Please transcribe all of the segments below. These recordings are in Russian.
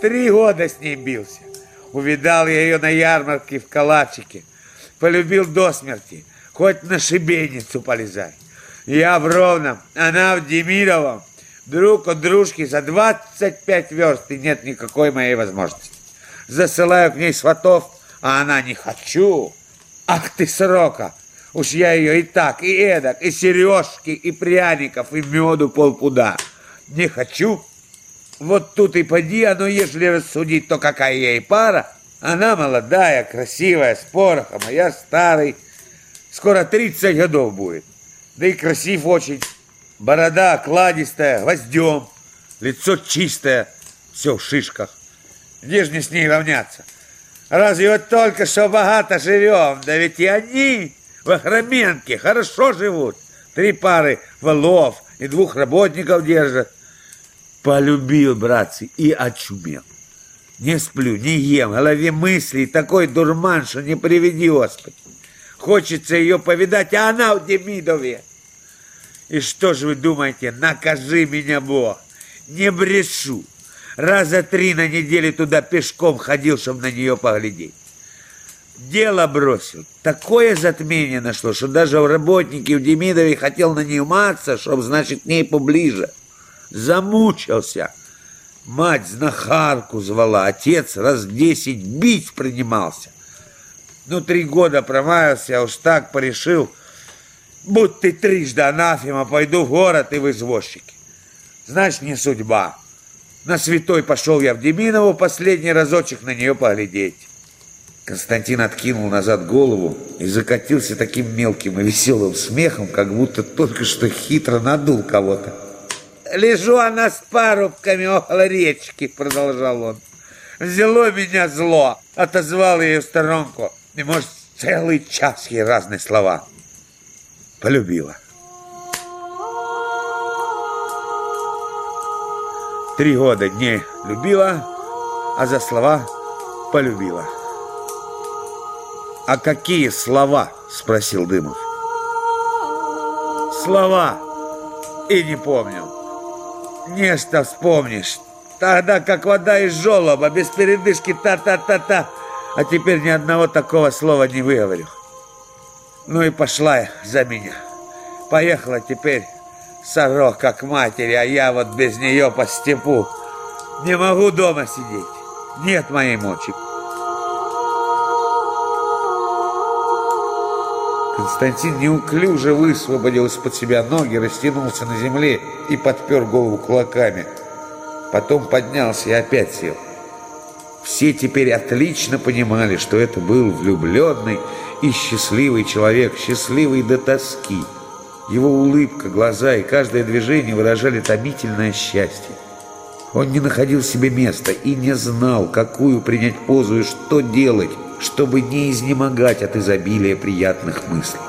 Три года с ней бился. Увидал я ее на ярмарке в Калачике. Полюбил до смерти. Хоть на шибеницу полезай. Я в Ровном, она в Демидовом. Друг от дружки за 25 верст, и нет никакой моей возможности. Засылаю к ней сватов, а она не хочу. Ах ты, срока! Уж я ее и так, и эдак, и сережки, и пряников, и меду полпуда. Не хочу. Вот тут и поди, оно, ежели рассудить, то какая ей пара. Она молодая, красивая, с порохом, а я старый. Скоро 30 годов будет. Да и красив очень. Борода кладистая, гвоздем, лицо чистое, все в шишках. Где же мне с ней равняться? Разве вот только что богато живем, да ведь и они в Охроменке хорошо живут. Три пары валов и двух работников держат. Полюбил, братцы, и очумел. Не сплю, не ем, голове мысли, такой дурман, что не приведи, Господи. Хочется ее повидать, а она в Демидове. И что же вы думаете, накажи меня, Бог. Не брешу. Раза три на неделю туда пешком ходил, чтобы на нее поглядеть. Дело бросил. Такое затмение нашло, что даже в работнике в Демидове хотел на нее маться, чтобы, значит, к ней поближе. Замучился. Мать знахарку звала, отец раз десять бить принимался. Ну, три года промаялся, уж так порешил – Будь ты трижды анафема, пойду в город и в извозчики. Знаешь, не судьба. На святой пошел я в Деминово последний разочек на нее поглядеть. Константин откинул назад голову и закатился таким мелким и веселым смехом, как будто только что хитро надул кого-то. «Лежу она с парубками около речки», — продолжал он. «Взяло меня зло», — отозвал ее в сторонку. И, может, целый час ей разные слова полюбила. Три года дней любила, а за слова полюбила. «А какие слова?» – спросил Дымов. «Слова и не помню. Нечто вспомнишь. Тогда как вода из жолоба, без передышки та-та-та-та. А теперь ни одного такого слова не выговорю. Ну и пошла за меня. Поехала теперь сорока к матери, а я вот без нее по степу. Не могу дома сидеть. Нет моей мочи. Константин неуклюже высвободил из-под себя ноги, растянулся на земле и подпер голову кулаками. Потом поднялся и опять сел. Все теперь отлично понимали, что это был влюбленный и счастливый человек, счастливый до тоски. Его улыбка, глаза и каждое движение выражали томительное счастье. Он не находил себе места и не знал, какую принять позу и что делать, чтобы не изнемогать от изобилия приятных мыслей.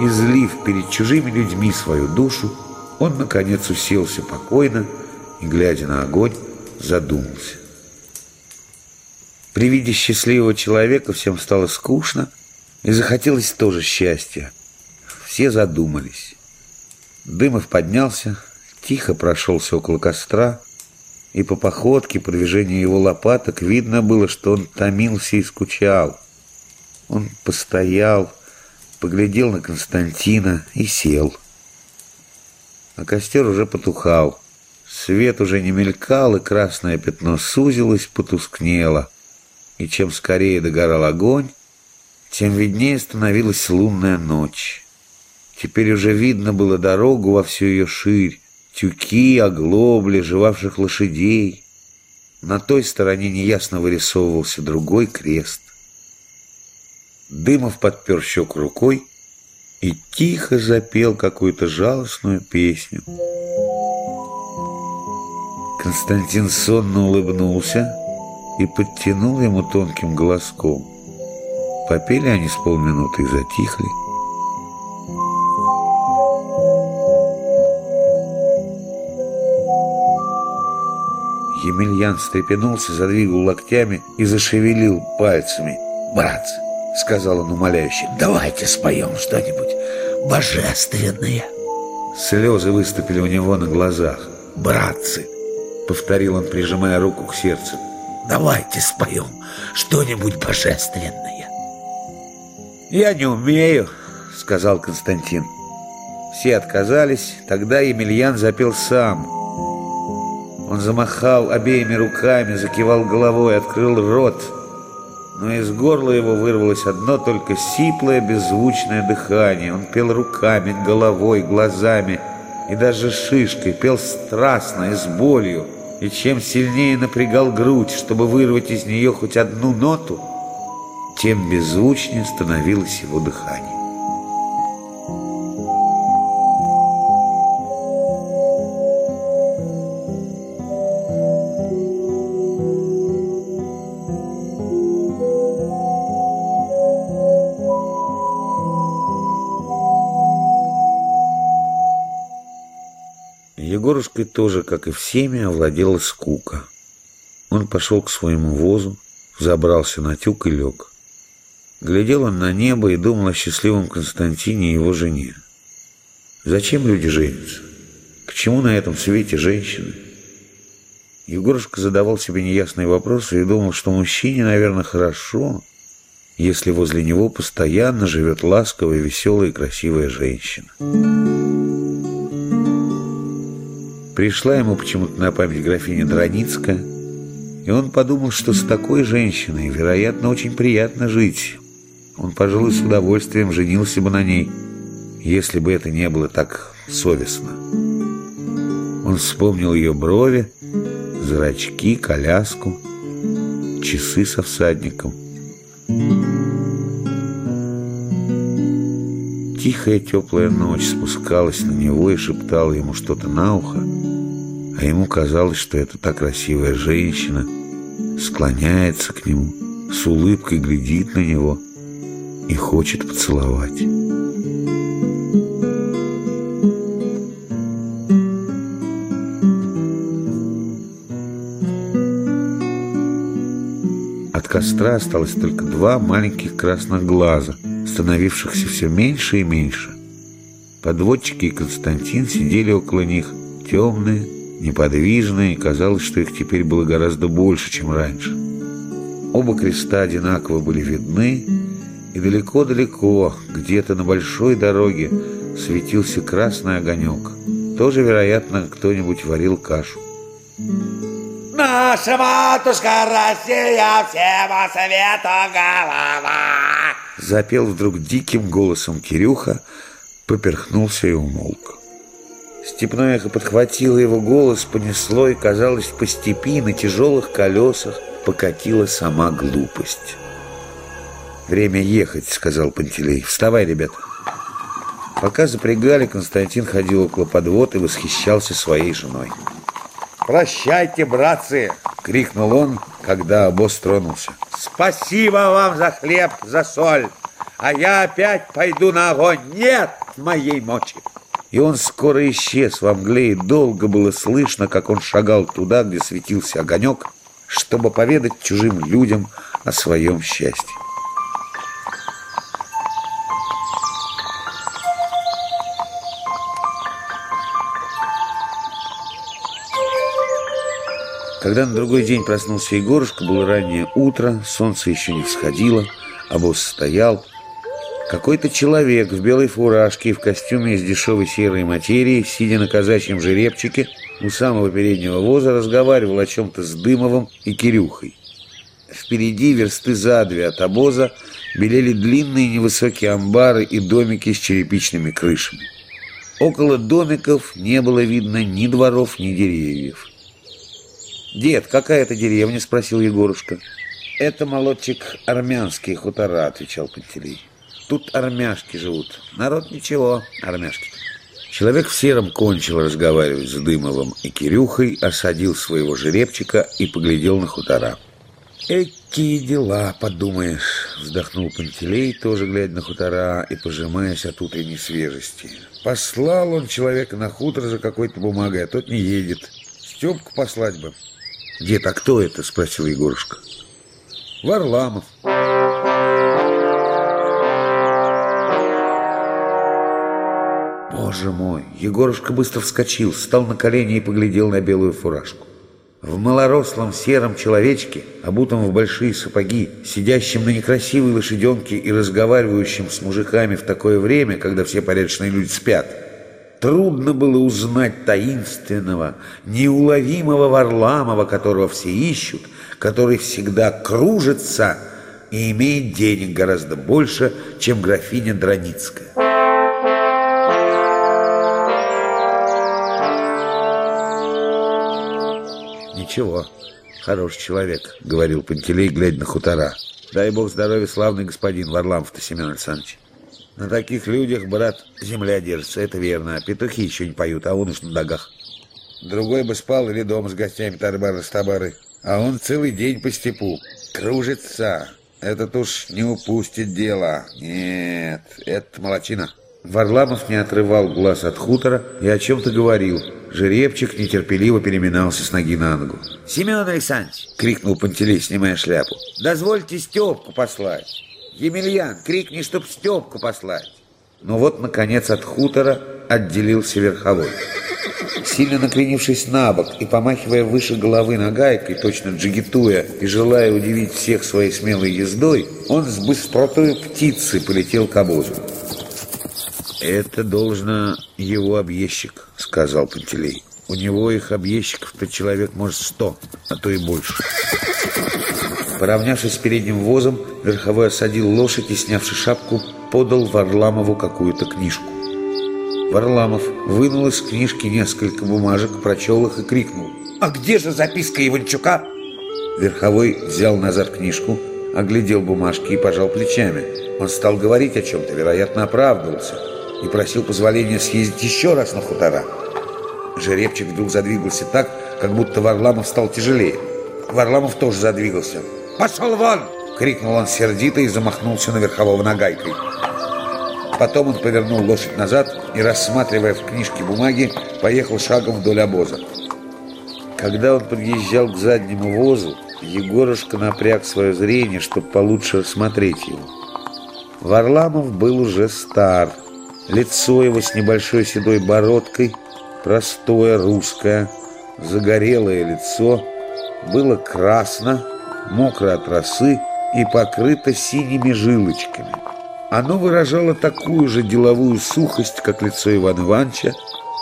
Излив перед чужими людьми свою душу, он, наконец, уселся покойно и, глядя на огонь, задумался. При виде счастливого человека всем стало скучно, и захотелось тоже счастья. Все задумались. Дымов поднялся, тихо прошелся около костра, и по походке, по движению его лопаток видно было, что он томился и скучал. Он постоял, поглядел на Константина и сел. А костер уже потухал. Свет уже не мелькал, и красное пятно сузилось, потускнело и чем скорее догорал огонь, тем виднее становилась лунная ночь. Теперь уже видно было дорогу во всю ее ширь, тюки, оглобли, жевавших лошадей. На той стороне неясно вырисовывался другой крест. Дымов подпер щеку рукой и тихо запел какую-то жалостную песню. Константин сонно улыбнулся, и подтянул ему тонким голоском. Попели они с полминуты и затихли. Емельян встрепенулся, задвигал локтями и зашевелил пальцами. «Братцы!» — сказал он умоляюще. «Давайте споем что-нибудь божественное!» Слезы выступили у него на глазах. братцы!» — повторил он, прижимая руку к сердцу. «Давайте споем что-нибудь божественное!» «Я не умею», — сказал Константин. Все отказались, тогда Емельян запел сам. Он замахал обеими руками, закивал головой, открыл рот — но из горла его вырвалось одно только сиплое, беззвучное дыхание. Он пел руками, головой, глазами и даже шишкой, пел страстно и с болью. И чем сильнее напрягал грудь, чтобы вырвать из нее хоть одну ноту, тем беззвучнее становилось его дыхание. Егорушкой тоже, как и всеми, овладела скука. Он пошел к своему возу, забрался на тюк и лег. Глядел он на небо и думал о счастливом Константине и его жене. Зачем люди женятся? К чему на этом свете женщины? Егорушка задавал себе неясные вопросы и думал, что мужчине, наверное, хорошо, если возле него постоянно живет ласковая, веселая и красивая женщина. Пришла ему почему-то на память графиня Драницкая, и он подумал, что с такой женщиной, вероятно, очень приятно жить. Он, пожалуй, с удовольствием женился бы на ней, если бы это не было так совестно. Он вспомнил ее брови, зрачки, коляску, часы со всадником. Тихая теплая ночь спускалась на него и шептала ему что-то на ухо, а ему казалось, что эта та красивая женщина склоняется к нему, с улыбкой глядит на него и хочет поцеловать. От костра осталось только два маленьких красных глаза, становившихся все меньше и меньше. Подводчики и Константин сидели около них, темные, неподвижные, казалось, что их теперь было гораздо больше, чем раньше. Оба креста одинаково были видны, и далеко-далеко, где-то на большой дороге, светился красный огонек. Тоже, вероятно, кто-нибудь варил кашу. Наша матушка Россия всем свету голова. Запел вдруг диким голосом Кирюха, поперхнулся и умолк. Степное эхо подхватило его голос, понесло, и, казалось, по степи на тяжелых колесах покатила сама глупость. «Время ехать», — сказал Пантелей. «Вставай, ребята». Пока запрягали, Константин ходил около подвод и восхищался своей женой. «Прощайте, братцы!» — крикнул он, когда обоз тронулся. «Спасибо вам за хлеб, за соль, а я опять пойду на огонь. Нет моей мочи!» И он скоро исчез во мгле, и долго было слышно, как он шагал туда, где светился огонек, чтобы поведать чужим людям о своем счастье. Когда на другой день проснулся Егорушка, было раннее утро, солнце еще не всходило, а босс стоял, какой-то человек в белой фуражке и в костюме из дешевой серой материи, сидя на казачьем жеребчике, у самого переднего воза разговаривал о чем-то с Дымовым и Кирюхой. Впереди, версты за две от обоза, белели длинные невысокие амбары и домики с черепичными крышами. Около домиков не было видно ни дворов, ни деревьев. «Дед, какая это деревня?» – спросил Егорушка. «Это, молодчик, армянские хутора», – отвечал Пантелей. Тут армяшки живут. Народ ничего, армяшки. Человек в сером кончил разговаривать с Дымовым и Кирюхой, осадил своего жеребчика и поглядел на хутора. «Какие дела, подумаешь!» — вздохнул Пантелей, тоже глядя на хутора и пожимаясь от утренней свежести. Послал он человека на хутор за какой-то бумагой, а тот не едет. Степку послать бы. «Дед, а кто это?» — спросил Егорушка. «Варламов». Боже мой! Егорушка быстро вскочил, встал на колени и поглядел на белую фуражку. В малорослом сером человечке, обутом в большие сапоги, сидящем на некрасивой лошаденке и разговаривающем с мужиками в такое время, когда все порядочные люди спят, трудно было узнать таинственного, неуловимого Варламова, которого все ищут, который всегда кружится и имеет денег гораздо больше, чем графиня Драницкая. «Ничего, хороший человек», — говорил Пантелей, глядя на хутора. «Дай бог здоровья, славный господин Варламов-то, Семен Александрович. На таких людях, брат, земля держится, это верно. А петухи еще не поют, а он уж на ногах. Другой бы спал или дома с гостями тарбары-стабары. А он целый день по степу. Кружится. Этот уж не упустит дело. Нет, это молочина». Варламов не отрывал глаз от хутора и о чем-то говорил. Жеребчик нетерпеливо переминался с ноги на ногу. «Семен Александрович!» — крикнул Пантелей, снимая шляпу. «Дозвольте Степку послать!» «Емельян, крикни, чтоб Степку послать!» Но вот, наконец, от хутора отделился верховой. Сильно накренившись на бок и помахивая выше головы нагайкой, точно джигитуя и желая удивить всех своей смелой ездой, он с быстротой птицы полетел к обозу. «Это должно его объездчик», — сказал Пантелей. «У него их объездчиков-то человек, может, сто, а то и больше». Поравнявшись с передним возом, верховой осадил лошадь и, снявши шапку, подал Варламову какую-то книжку. Варламов вынул из книжки несколько бумажек, прочел их и крикнул. «А где же записка Иванчука?» Верховой взял назад книжку, оглядел бумажки и пожал плечами. Он стал говорить о чем-то, вероятно, оправдывался и просил позволения съездить еще раз на хутора. Жеребчик вдруг задвигался так, как будто Варламов стал тяжелее. Варламов тоже задвигался. «Пошел вон!» — крикнул он сердито и замахнулся на верхового нагайкой. Потом он повернул лошадь назад и, рассматривая в книжке бумаги, поехал шагом вдоль обоза. Когда он подъезжал к заднему возу, Егорушка напряг свое зрение, чтобы получше рассмотреть его. Варламов был уже стар — Лицо его с небольшой седой бородкой, простое русское, загорелое лицо, было красно, мокро от росы и покрыто синими жилочками. Оно выражало такую же деловую сухость, как лицо Ивана Ивановича,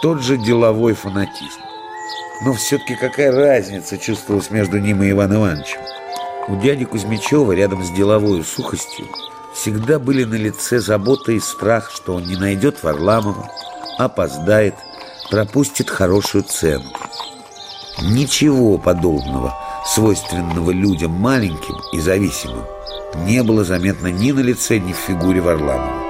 тот же деловой фанатизм. Но все-таки какая разница чувствовалась между ним и Иваном Ивановичем? У дяди Кузьмичева рядом с деловой сухостью всегда были на лице забота и страх, что он не найдет Варламова, опоздает, пропустит хорошую цену. Ничего подобного, свойственного людям маленьким и зависимым, не было заметно ни на лице, ни в фигуре Варламова.